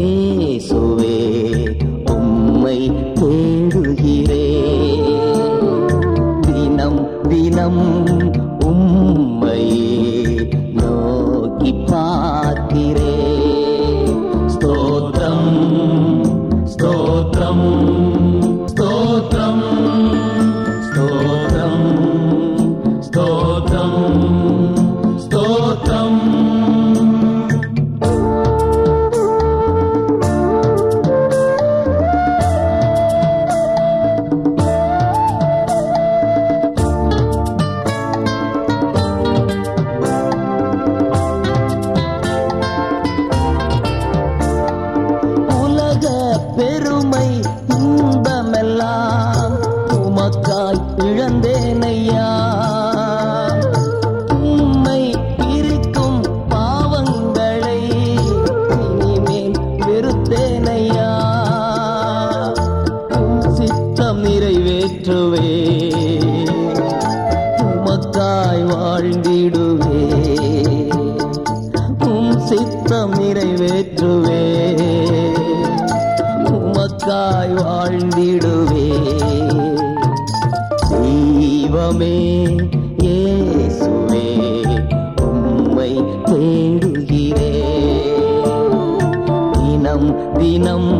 ஏசுவே உம்மை தேடு. இன்பமெல்லாம் உமக்காய் இழந்தேன் ஐயா உம்மை பிரிக்கும் பாவங்களை இனிமேல் வெறுத்தேன் ஐயா சித்தம் நிறைவேற்றுவே. உமக்காய் வாழ்ந்திடுவே. உம் சித்தம் நிறைவேற்றுவே. உமக்காய் வாழ்ந்திடுவே. தெய்வமே இயேசுவே உம்மை தேடுகிறே. தினம் தினம்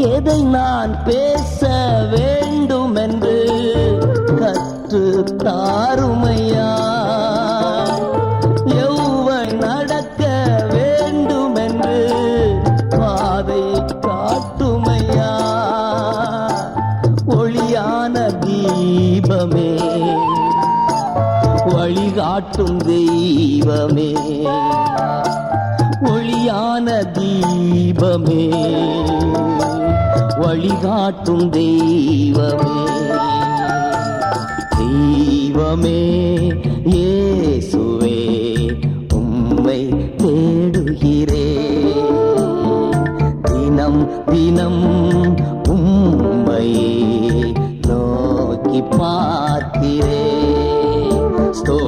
எதை நான் பேச வேண்டும் என்று கற்று தாருமையா எவ்வளவு நடக்க வேண்டும் பாதை காட்டுமையா? ஒளியான தீபமே வழிகாட்டும் தெய்வமே ஒளியான தீபமே. வழிகாட்டும் தெய்வமே. தெய்வமே ஏசுவே உம்மை தேடுகிறே. தினம் தினம் உம்மை நோக்கி பார்க்கிறே. ஸ்தோ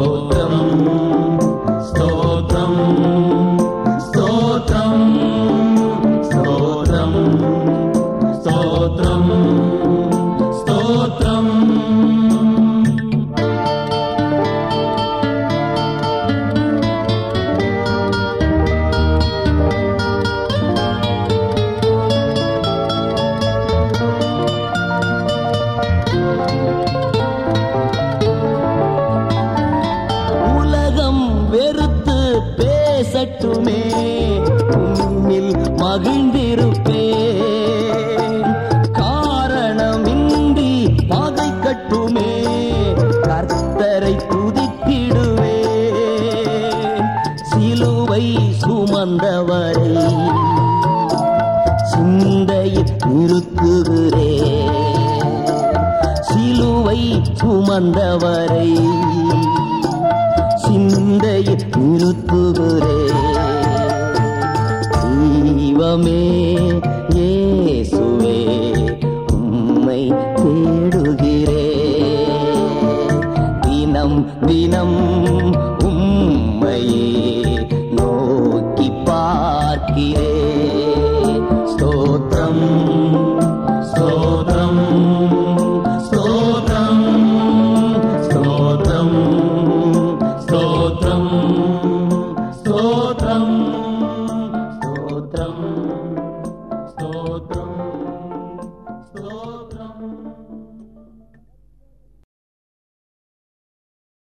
பேசட்டுமே உன்னில் மகிழ்ந்திருப்பேன். காரணமின்றி பாதை கட்டுமே கர்த்தரை துதித்திடுவேன். சிலுவை சுமந்தவரை. சிந்தையில் நிறுத்துகிறேன் சிலுவை சுமந்தவரை. சிந்தையில் நிறுத்துகிறே தெய்வமே இயேசுவே உம்மை தேடுகிறே. தினம் தினம் உம்மையே Tram